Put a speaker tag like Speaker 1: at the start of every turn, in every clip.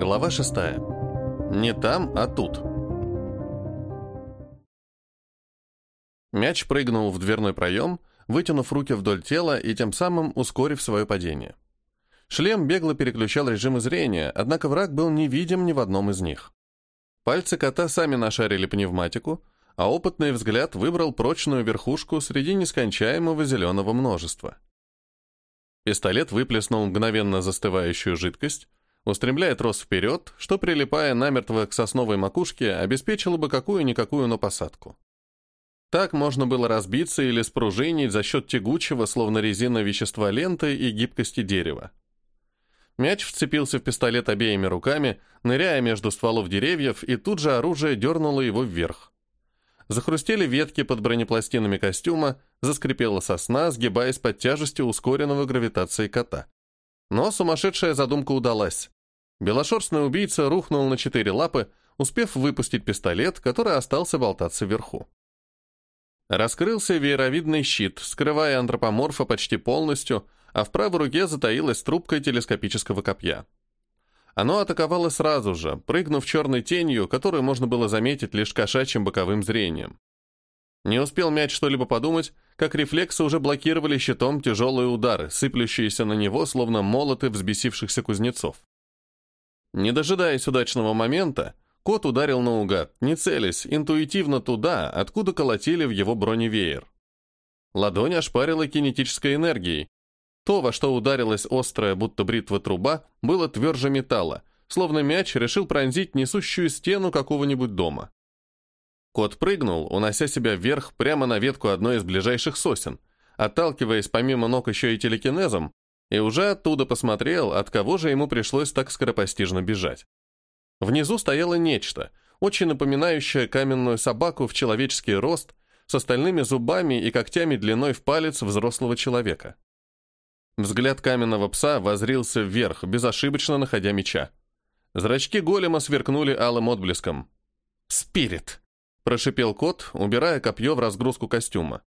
Speaker 1: Глава шестая. Не там, а тут. Мяч прыгнул в дверной проем, вытянув руки вдоль тела и тем самым ускорив свое падение. Шлем бегло переключал режимы зрения, однако враг был невидим ни в одном из них. Пальцы кота сами нашарили пневматику, а опытный взгляд выбрал прочную верхушку среди нескончаемого зеленого множества. Пистолет выплеснул мгновенно застывающую жидкость, устремляя трос вперед, что, прилипая намертво к сосновой макушке, обеспечило бы какую-никакую, но посадку. Так можно было разбиться или спружинить за счет тягучего, словно резина вещества ленты и гибкости дерева. Мяч вцепился в пистолет обеими руками, ныряя между стволов деревьев, и тут же оружие дернуло его вверх. Захрустели ветки под бронепластинами костюма, заскрипела сосна, сгибаясь под тяжестью ускоренного гравитацией кота. Но сумасшедшая задумка удалась. Белошерстный убийца рухнул на четыре лапы, успев выпустить пистолет, который остался болтаться вверху. Раскрылся вееровидный щит, скрывая антропоморфа почти полностью, а в правой руке затаилась трубка телескопического копья. Оно атаковало сразу же, прыгнув черной тенью, которую можно было заметить лишь кошачьим боковым зрением. Не успел мяч что-либо подумать, как рефлексы уже блокировали щитом тяжелые удары, сыплющиеся на него, словно молоты взбесившихся кузнецов. Не дожидаясь удачного момента, Кот ударил наугад, не целясь, интуитивно туда, откуда колотили в его броневеер. Ладонь ошпарила кинетической энергией. То, во что ударилась острая, будто бритва труба, было тверже металла, словно мяч решил пронзить несущую стену какого-нибудь дома. Кот прыгнул, унося себя вверх прямо на ветку одной из ближайших сосен, отталкиваясь помимо ног еще и телекинезом, и уже оттуда посмотрел, от кого же ему пришлось так скоропостижно бежать. Внизу стояло нечто, очень напоминающее каменную собаку в человеческий рост, с остальными зубами и когтями длиной в палец взрослого человека. Взгляд каменного пса возрился вверх, безошибочно находя меча. Зрачки голема сверкнули алым отблеском. «Спирит!» – прошипел кот, убирая копье в разгрузку костюма.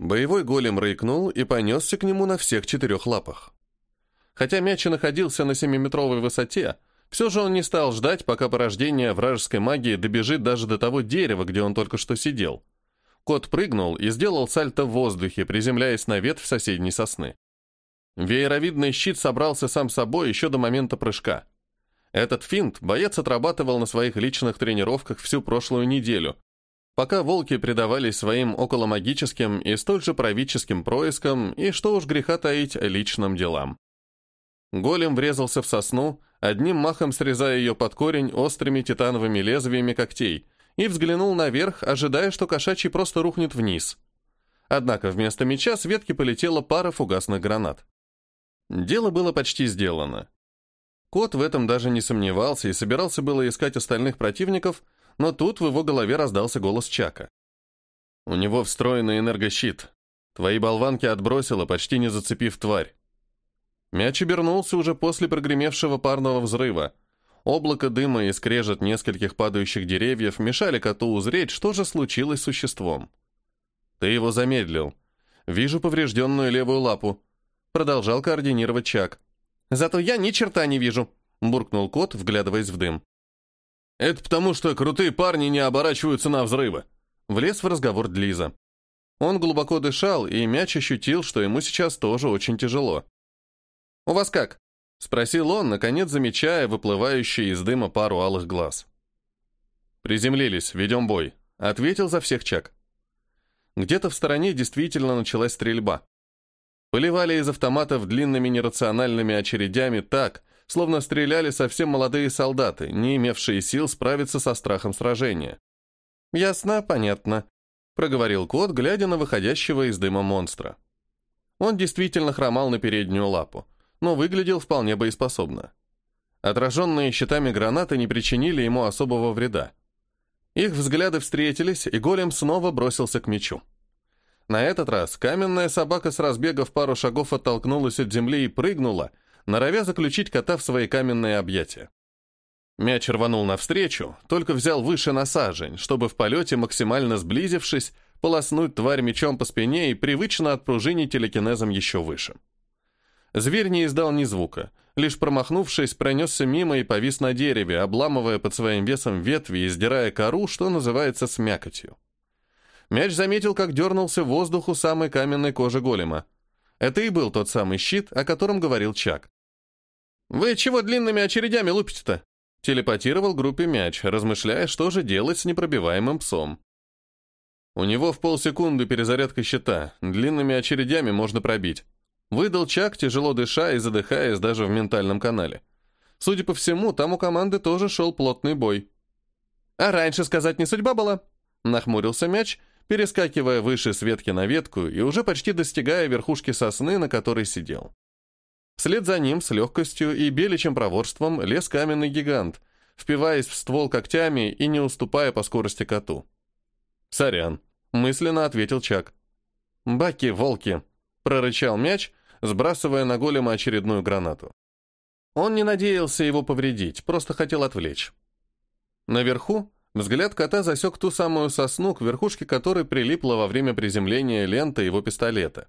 Speaker 1: Боевой голем рыкнул и понесся к нему на всех четырех лапах. Хотя мяч и находился на семиметровой высоте, все же он не стал ждать, пока порождение вражеской магии добежит даже до того дерева, где он только что сидел. Кот прыгнул и сделал сальто в воздухе, приземляясь на ветвь соседней сосны. Вееровидный щит собрался сам собой еще до момента прыжка. Этот финт боец отрабатывал на своих личных тренировках всю прошлую неделю, пока волки предавались своим околомагическим и столь же правительским проискам и, что уж греха таить, личным делам. Голем врезался в сосну, одним махом срезая ее под корень острыми титановыми лезвиями когтей, и взглянул наверх, ожидая, что кошачий просто рухнет вниз. Однако вместо меча с ветки полетела пара фугасных гранат. Дело было почти сделано. Кот в этом даже не сомневался и собирался было искать остальных противников, но тут в его голове раздался голос Чака. «У него встроенный энергощит. Твои болванки отбросило, почти не зацепив тварь. Мяч обернулся уже после прогремевшего парного взрыва. Облако дыма и скрежет нескольких падающих деревьев мешали коту узреть, что же случилось с существом. «Ты его замедлил. Вижу поврежденную левую лапу», — продолжал координировать Чак. «Зато я ни черта не вижу», — буркнул кот, вглядываясь в дым. «Это потому, что крутые парни не оборачиваются на взрывы», — влез в разговор Длиза. Он глубоко дышал, и мяч ощутил, что ему сейчас тоже очень тяжело. «У вас как?» — спросил он, наконец замечая выплывающие из дыма пару алых глаз. «Приземлились, ведем бой», — ответил за всех Чак. Где-то в стороне действительно началась стрельба. Поливали из автоматов длинными нерациональными очередями так, словно стреляли совсем молодые солдаты, не имевшие сил справиться со страхом сражения. «Ясно, понятно», — проговорил кот, глядя на выходящего из дыма монстра. Он действительно хромал на переднюю лапу но выглядел вполне боеспособно. Отраженные щитами гранаты не причинили ему особого вреда. Их взгляды встретились, и голем снова бросился к мечу. На этот раз каменная собака с разбега в пару шагов оттолкнулась от земли и прыгнула, норовя заключить кота в свои каменные объятия. Мяч рванул навстречу, только взял выше на сажень, чтобы в полете, максимально сблизившись, полоснуть тварь мечом по спине и привычно отпружинить телекинезом еще выше. Зверь не издал ни звука, лишь промахнувшись, пронесся мимо и повис на дереве, обламывая под своим весом ветви и сдирая кору, что называется, с мякотью. Мяч заметил, как дернулся в воздух у самой каменной кожи голема. Это и был тот самый щит, о котором говорил Чак. «Вы чего длинными очередями лупите-то?» Телепатировал группе мяч, размышляя, что же делать с непробиваемым псом. У него в полсекунды перезарядка щита, длинными очередями можно пробить. Выдал Чак, тяжело дыша и задыхаясь даже в ментальном канале. Судя по всему, там у команды тоже шел плотный бой. «А раньше сказать не судьба была?» Нахмурился мяч, перескакивая выше с ветки на ветку и уже почти достигая верхушки сосны, на которой сидел. Вслед за ним с легкостью и беличьим проворством лез каменный гигант, впиваясь в ствол когтями и не уступая по скорости коту. «Сорян», — мысленно ответил Чак. «Баки, волки», — прорычал мяч, сбрасывая на голема очередную гранату. Он не надеялся его повредить, просто хотел отвлечь. Наверху взгляд кота засек ту самую сосну, к верхушке которой прилипла во время приземления лента его пистолета.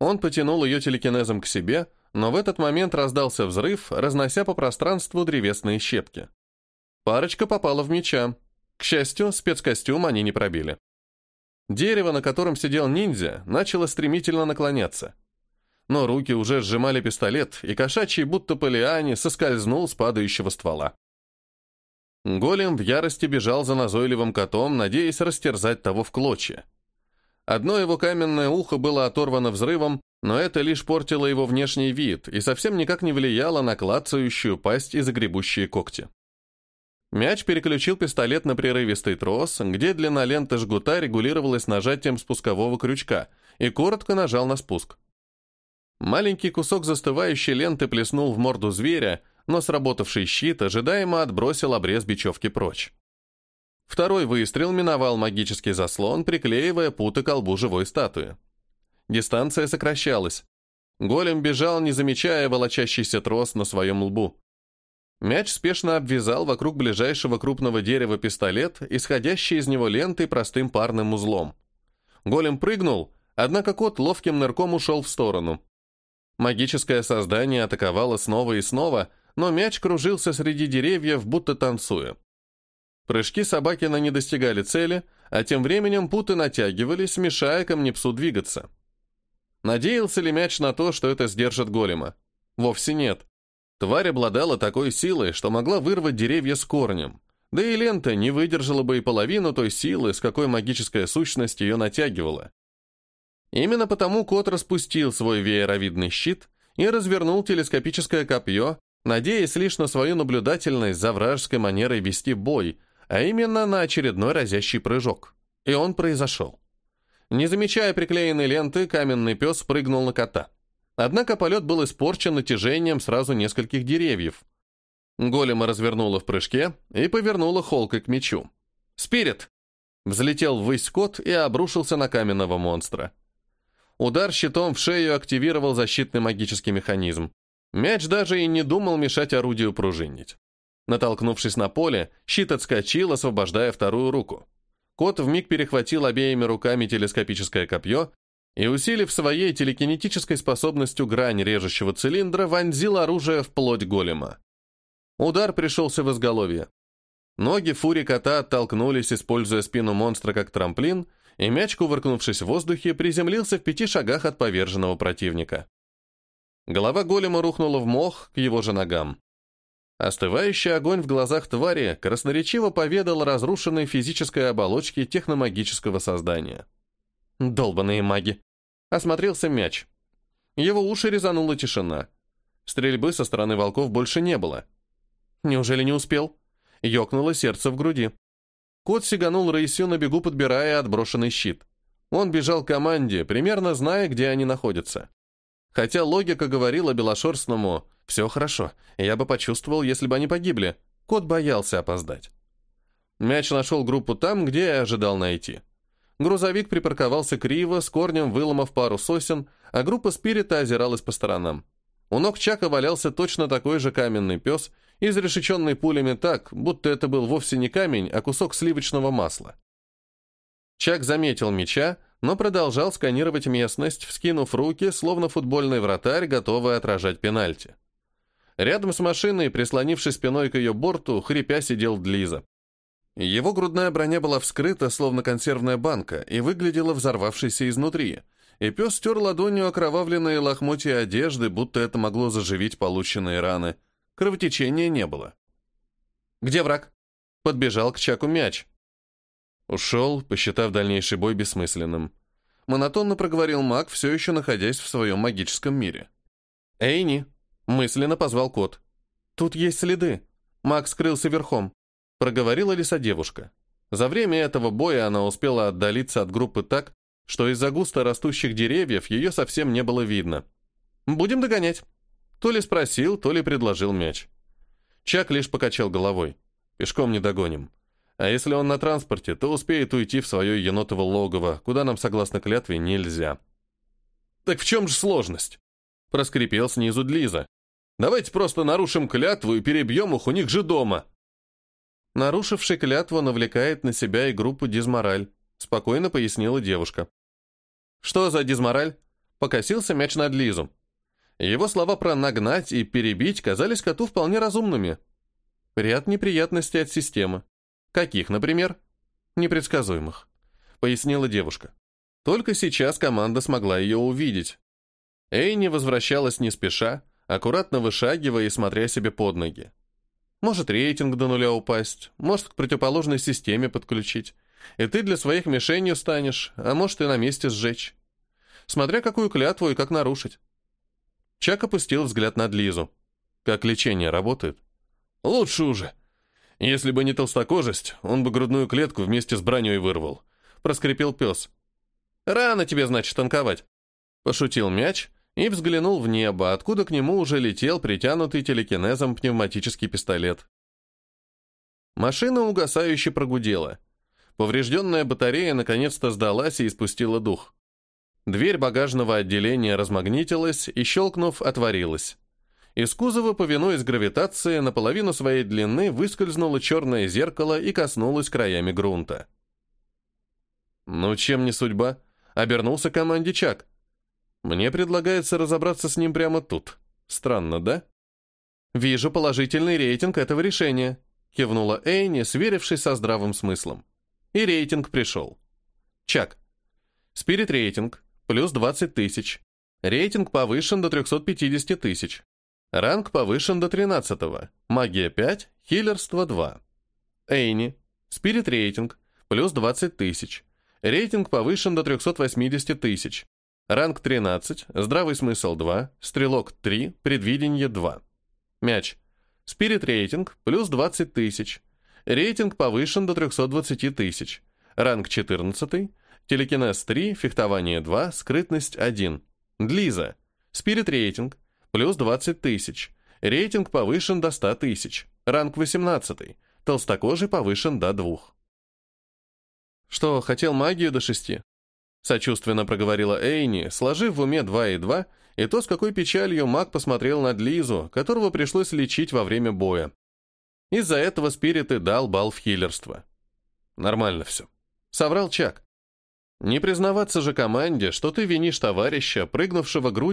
Speaker 1: Он потянул ее телекинезом к себе, но в этот момент раздался взрыв, разнося по пространству древесные щепки. Парочка попала в меча. К счастью, спецкостюм они не пробили. Дерево, на котором сидел ниндзя, начало стремительно наклоняться. Но руки уже сжимали пистолет, и кошачий, будто по соскользнул с падающего ствола. Голем в ярости бежал за назойливым котом, надеясь растерзать того в клочья. Одно его каменное ухо было оторвано взрывом, но это лишь портило его внешний вид и совсем никак не влияло на клацающую пасть и загребущие когти. Мяч переключил пистолет на прерывистый трос, где длина ленты жгута регулировалась нажатием спускового крючка, и коротко нажал на спуск. Маленький кусок застывающей ленты плеснул в морду зверя, но сработавший щит ожидаемо отбросил обрез бечевки прочь. Второй выстрел миновал магический заслон, приклеивая путы к колбу живой статуи. Дистанция сокращалась. Голем бежал, не замечая волочащийся трос на своем лбу. Мяч спешно обвязал вокруг ближайшего крупного дерева пистолет, исходящий из него лентой простым парным узлом. Голем прыгнул, однако кот ловким нырком ушел в сторону. Магическое создание атаковало снова и снова, но мяч кружился среди деревьев, будто танцуя. Прыжки Собакина не достигали цели, а тем временем путы натягивались, мешая камнепсу двигаться. Надеялся ли мяч на то, что это сдержит голема? Вовсе нет. Тварь обладала такой силой, что могла вырвать деревья с корнем. Да и лента не выдержала бы и половину той силы, с какой магическая сущность ее натягивала. Именно потому кот распустил свой вееровидный щит и развернул телескопическое копье, надеясь лишь на свою наблюдательность за вражеской манерой вести бой, а именно на очередной разящий прыжок. И он произошел. Не замечая приклеенной ленты, каменный пес прыгнул на кота. Однако полет был испорчен натяжением сразу нескольких деревьев. Голема развернула в прыжке и повернула холкой к мечу. «Спирит!» Взлетел ввысь кот и обрушился на каменного монстра. Удар щитом в шею активировал защитный магический механизм. Мяч даже и не думал мешать орудию пружинить. Натолкнувшись на поле, щит отскочил, освобождая вторую руку. Кот вмиг перехватил обеими руками телескопическое копье и, усилив своей телекинетической способностью грань режущего цилиндра, вонзил оружие в плоть голема. Удар пришелся в изголовье. Ноги фури кота оттолкнулись, используя спину монстра как трамплин, и мяч, кувыркнувшись в воздухе, приземлился в пяти шагах от поверженного противника. Голова голема рухнула в мох к его же ногам. Остывающий огонь в глазах твари красноречиво поведал о разрушенной физической оболочке техномагического создания. «Долбаные маги!» Осмотрелся мяч. Его уши резанула тишина. Стрельбы со стороны волков больше не было. Неужели не успел? Ёкнуло сердце в груди. Кот сиганул рысью на бегу, подбирая отброшенный щит. Он бежал к команде, примерно зная, где они находятся. Хотя логика говорила Белошерстному «Все хорошо, я бы почувствовал, если бы они погибли». Кот боялся опоздать. Мяч нашел группу там, где я ожидал найти. Грузовик припарковался криво, с корнем выломав пару сосен, а группа спирита озиралась по сторонам. У ног Чака валялся точно такой же каменный пес, изрешеченный пулями так, будто это был вовсе не камень, а кусок сливочного масла. Чак заметил меча, но продолжал сканировать местность, вскинув руки, словно футбольный вратарь, готовый отражать пенальти. Рядом с машиной, прислонившись спиной к ее борту, хрипя сидел Длиза. Его грудная броня была вскрыта, словно консервная банка, и выглядела взорвавшейся изнутри, и пес стер ладонью окровавленные лохмотья одежды, будто это могло заживить полученные раны. Кровотечения не было. «Где враг?» Подбежал к Чаку мяч. Ушел, посчитав дальнейший бой бессмысленным. Монотонно проговорил маг, все еще находясь в своем магическом мире. «Эйни!» — мысленно позвал кот. «Тут есть следы. Маг скрылся верхом», — проговорила лиса девушка. За время этого боя она успела отдалиться от группы так, что из-за густо растущих деревьев ее совсем не было видно. «Будем догонять». То ли спросил, то ли предложил мяч. Чак лишь покачал головой. «Пешком не догоним. А если он на транспорте, то успеет уйти в свое енотово логово, куда нам, согласно клятве, нельзя». «Так в чем же сложность?» Проскрипел снизу Длиза. «Давайте просто нарушим клятву и перебьем их у них же дома».
Speaker 2: Нарушивший клятву навлекает на себя и группу дизмораль, спокойно пояснила девушка. «Что за дизмораль?» Покосился мяч над Лизу. Его слова про «нагнать» и «перебить» казались коту вполне разумными. Ряд неприятностей от системы. Каких, например? Непредсказуемых. Пояснила девушка. Только сейчас команда смогла ее увидеть. Эйни возвращалась не спеша, аккуратно вышагивая и смотря себе под ноги. Может рейтинг до нуля упасть, может к противоположной системе подключить. И ты для своих мишенью станешь, а может и на месте сжечь. Смотря какую клятву и как нарушить. Чак опустил взгляд на Лизу. Как лечение работает?
Speaker 1: Лучше уже. Если бы не толстокожесть, он бы грудную клетку вместе с броней вырвал. Проскрипел пес.
Speaker 2: Рано тебе, значит, танковать. Пошутил мяч и взглянул в небо, откуда к нему уже летел притянутый телекинезом пневматический пистолет. Машина угасающе прогудела. Поврежденная батарея наконец-то сдалась и испустила дух. Дверь багажного отделения размагнитилась и, щелкнув, отворилась. Из кузова, повинуясь гравитации, наполовину своей длины выскользнуло черное зеркало и коснулось краями грунта.
Speaker 1: «Ну, чем не судьба?» — обернулся команде Чак. «Мне предлагается разобраться с ним прямо тут. Странно, да?»
Speaker 2: «Вижу положительный рейтинг этого решения», — кивнула Эйни, сверившись со здравым смыслом. И рейтинг пришел. Чак. Спирит рейтинг, плюс 20 тысяч. Рейтинг повышен до 350 тысяч. Ранг повышен до 13 -го. Магия 5, хилерство 2. Эйни. Спирит рейтинг, плюс 20 тысяч. Рейтинг повышен до 380 тысяч. Ранг 13, здравый смысл 2, стрелок 3, предвидение 2. Мяч. Спирит рейтинг, плюс 20 тысяч. Рейтинг повышен до 320 тысяч. Ранг 14. Телекинез 3, фехтование 2, скрытность 1. Длиза. Спирит рейтинг. Плюс 20 тысяч. Рейтинг повышен до 100 тысяч. Ранг 18. Толстокожий повышен до 2. Что, хотел магию до 6? Сочувственно проговорила Эйни, сложив в уме 2 и 2, и то, с какой печалью маг посмотрел на Длизу, которого пришлось лечить во время боя. Из-за этого Спирит и дал бал в хиллерство. Нормально все. Соврал Чак. Не признаваться же команде, что ты винишь товарища, прыгнувшего грудью